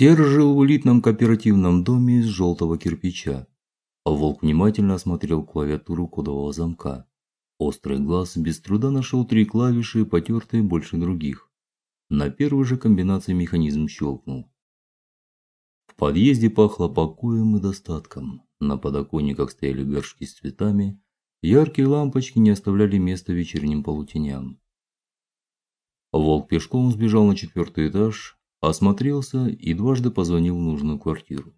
Серж жил в элитном кооперативном доме из желтого кирпича. Волк внимательно осмотрел клавиатуру кодового замка. Острый глаз без труда нашел три клавиши, потертые больше других. На первой же комбинации механизм щелкнул. В подъезде пахло покоем и достатком. На подоконниках стояли горшки с цветами, яркие лампочки не оставляли места вечерним полутеням. Волк пешком сбежал на четвертый этаж, осмотрелся и дважды позвонил в нужную квартиру.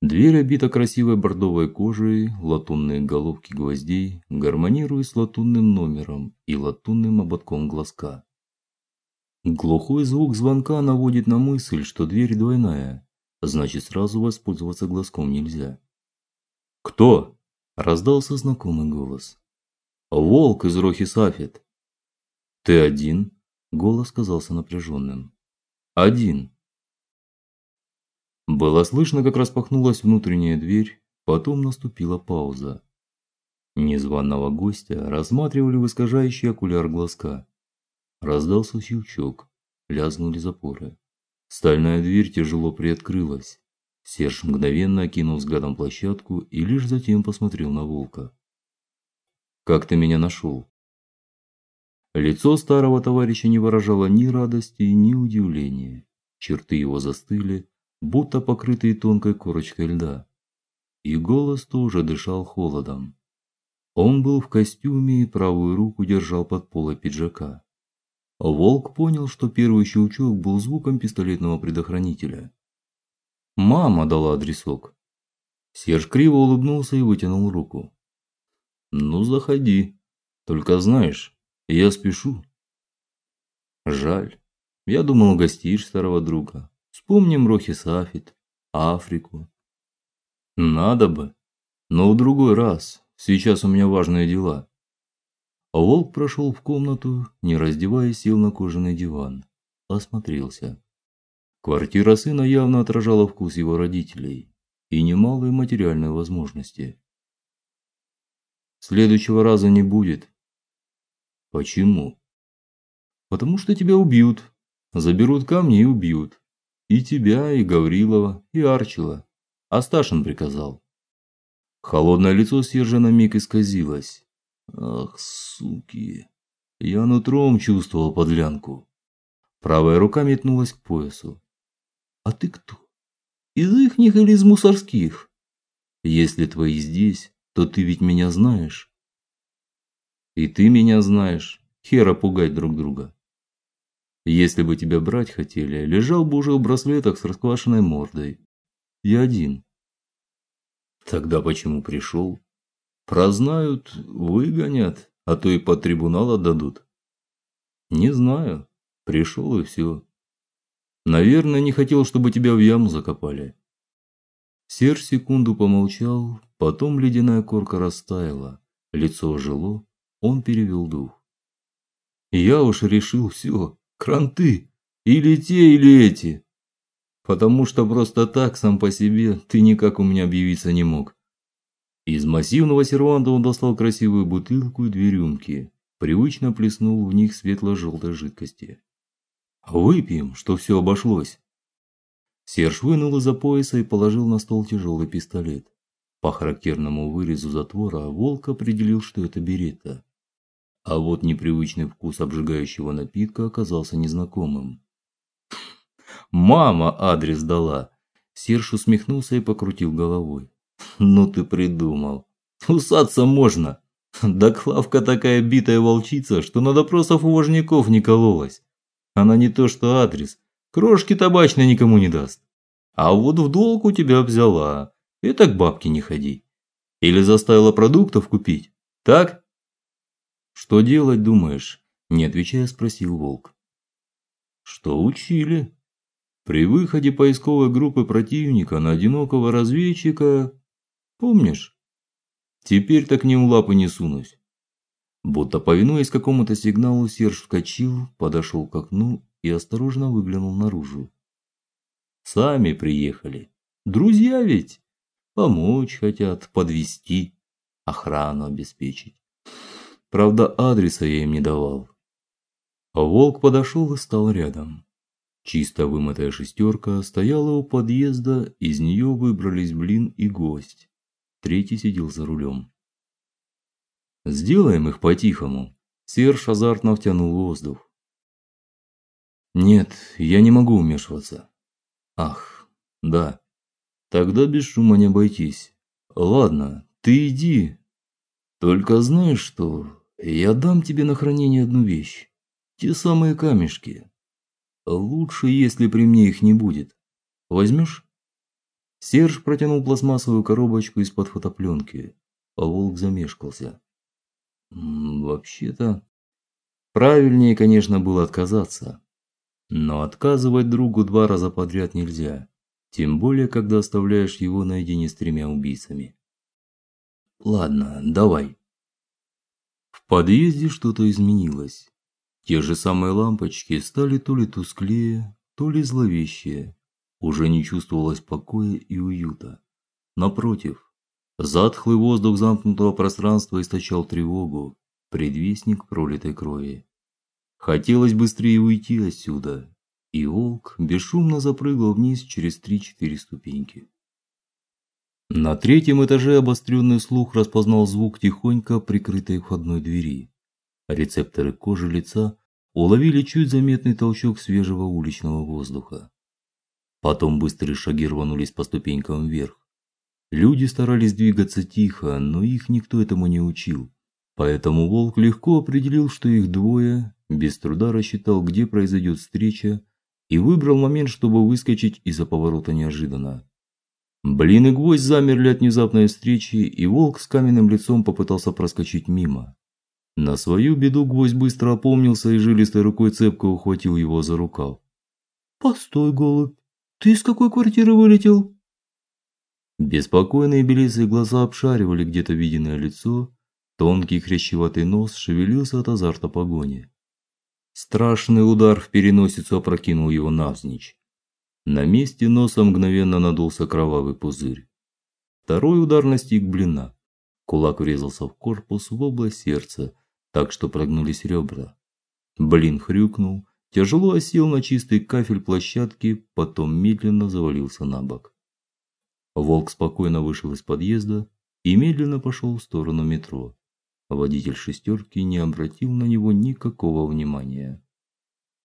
Дверь обита красивой бордовой кожей, латунные головки гвоздей гармонируют с латунным номером и латунным ободком глазка. Глухой звук звонка наводит на мысль, что дверь двойная, значит, сразу воспользоваться глазком нельзя. Кто? раздался знакомый голос. Волк из Рохи Сафет. Ты один? Голос казался напряженным. Один. Было слышно, как распахнулась внутренняя дверь, потом наступила пауза. Незваного гостя рассматривали в искажающий окуляр глазка. Раздался щелчок, лязгнули запоры. Стальная дверь тяжело приоткрылась. Серж мгновенно окинул взглядом площадку и лишь затем посмотрел на волка. Как ты меня нашел?» Лицо старого товарища не выражало ни радости, ни удивления. Черты его застыли, будто покрытые тонкой корочкой льда. И голос тоже дышал холодом. Он был в костюме и правую руку держал под полой пиджака. Волк понял, что первый щелчок был звуком пистолетного предохранителя. Мама дала адресок. Серж криво улыбнулся и вытянул руку. Ну, заходи. Только знаешь, я спешу. Жаль. Я думал, гостишь старого друга. Вспомним Рохи Сафит, Африку. Надо бы, но в другой раз. Сейчас у меня важные дела. Волк прошел в комнату, не раздеваясь, сел на кожаный диван, осмотрелся. Квартира сына явно отражала вкус его родителей и немалые материальные возможности. Следующего раза не будет, Почему? Потому что тебя убьют. Заберут камни и убьют. И тебя, и Гаврилова, и Арчила. Асташин приказал. Холодное лицо Сержа на миг исказилось. Ах, суки. Я нутром чувствовал подлянку. Правая рука метнулась к поясу. А ты кто? Из ихних или из мусорских? Если твои здесь, то ты ведь меня знаешь. И ты меня знаешь. Хера пугать друг друга. Если бы тебя брать хотели, лежал бы уже в браслетах с расквашенной мордой. Я один. Тогда почему пришел? Прознают, выгонят, а то и под трибунал отдадут. Не знаю. Пришел и все. Наверное, не хотел, чтобы тебя в яму закопали. Серж секунду помолчал, потом ледяная корка растаяла, лицо ожило, он перевел дух. Я уж решил все, кранты, или те, или эти. Потому что просто так сам по себе ты никак у меня объявиться не мог. Из массивного серванта он достал красивую бутылку и две рюмки, привычно плеснул в них светло желтой жидкости. Выпьем, что все обошлось. Серж вынул из-за пояса и положил на стол тяжелый пистолет. По характерному вырезу затвора Волк определил, что это беретта. А вот непривычный вкус обжигающего напитка оказался незнакомым. Мама адрес дала. Серж усмехнулся и покрутил головой. Ну ты придумал. Усаться можно. Да Клавка такая битая волчица, что на допросах у вожняков не кололась. Она не то что адрес, крошки табачной никому не даст. А вот в долг у тебя взяла. И так бабки не ходи. Или заставила продуктов купить. Так? Что делать, думаешь? не отвечая, спросил Волк. Что учили? При выходе поисковой группы противника на одинокого разведчика, помнишь? Теперь так не у лапы не сунусь. Будто повинуясь какому-то сигналу, Серж вскочил, подошел к окну и осторожно выглянул наружу. Сами приехали. Друзья ведь помочь хотят, подвести, охрану обеспечить. Правда, адреса я им не давал. Волк подошел и стал рядом. Чисто вымытая шестерка стояла у подъезда, из нее выбрались Блин и гость. Третий сидел за рулем. Сделаем их по-тихому. Серж азартно втянул воздух. Нет, я не могу вмешиваться. Ах, да. Тогда без шума не обойтись. Ладно, ты иди. Только знаешь что? Я дам тебе на хранение одну вещь. Те самые камешки. Лучше, если при мне их не будет. Возьмешь?» Серж протянул пластмассовую коробочку из-под фотопленки, а волк замешкался. Вообще-то правильнее, конечно, было отказаться. Но отказывать другу два раза подряд нельзя, тем более когда оставляешь его наедине с тремя убийцами. Ладно, давай. Подъезде что-то изменилось. Те же самые лампочки стали то ли тусклее, то ли зловещее. Уже не чувствовалось покоя и уюта. Напротив, затхлый воздух замкнутого пространства источал тревогу, предвестник пролитой крови. Хотелось быстрее уйти отсюда, и волк бесшумно запрыгал вниз через три-четыре ступеньки. На третьем этаже обостренный слух распознал звук тихонько прикрытой входной двери. Рецепторы кожи лица уловили чуть заметный толчок свежего уличного воздуха. Потом быстрые шаги рванулись по ступенькам вверх. Люди старались двигаться тихо, но их никто этому не учил. Поэтому волк легко определил, что их двое, без труда рассчитал, где произойдет встреча, и выбрал момент, чтобы выскочить из-за поворота неожиданно. Блин и гвоздь замерли от внезапной встречи, и волк с каменным лицом попытался проскочить мимо. На свою беду гвоздь быстро опомнился и жилистой рукой цепко ухватил его за рукав. "Постой, голубь. Ты из какой квартиры вылетел?" Беспокойные белесые глаза обшаривали где-то виденное лицо, тонкий хрящеватый нос шевелился от азарта погони. Страшный удар в переносицу опрокинул его навзничь. На месте носа мгновенно надулся кровавый пузырь. Второй удар настиг блина. Кулак врезался в корпус в область сердца, так что прогнулись ребра. Блин хрюкнул, тяжело осел на чистый кафель площадки, потом медленно завалился на бок. Волк спокойно вышел из подъезда и медленно пошел в сторону метро. Водитель шестерки не обратил на него никакого внимания.